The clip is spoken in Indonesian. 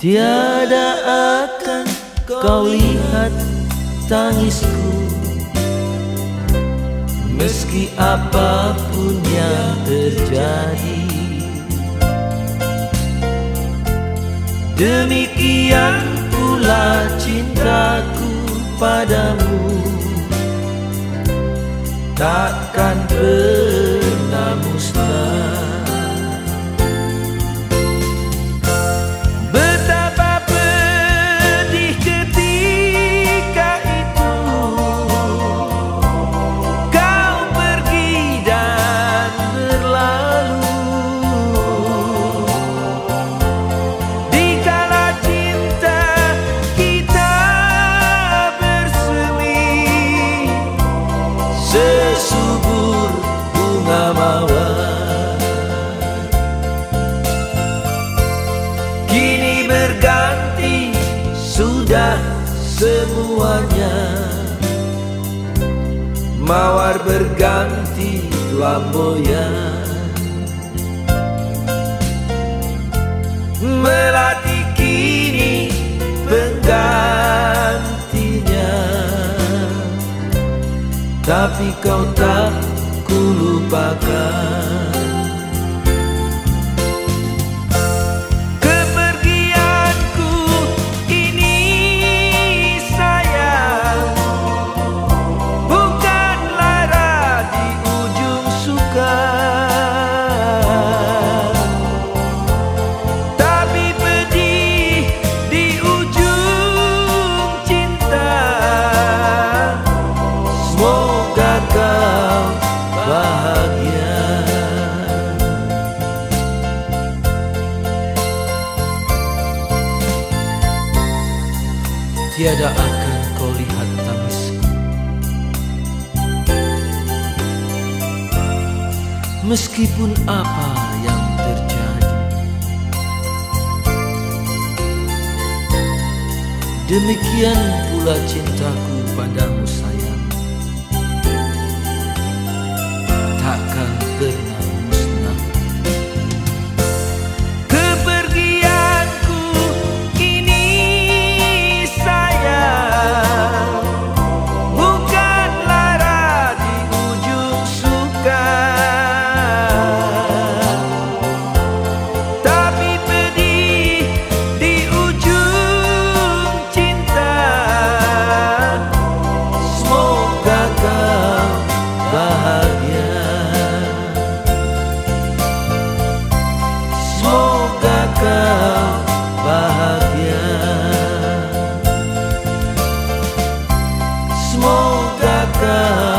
Tiada akan kau lihat tangisku. Meski apa pun yang terjadi Demikian pula cintaku padamu. Takkan pernah musnah sesubur bunga mawar. Kini berganti sudah semuanya. Mawar berganti flamboyan Tapi kau tak kulupakan Tiada akan kau lihat tangisku. Meskipun apa yang terjadi Demikian pula cintaku padamu small that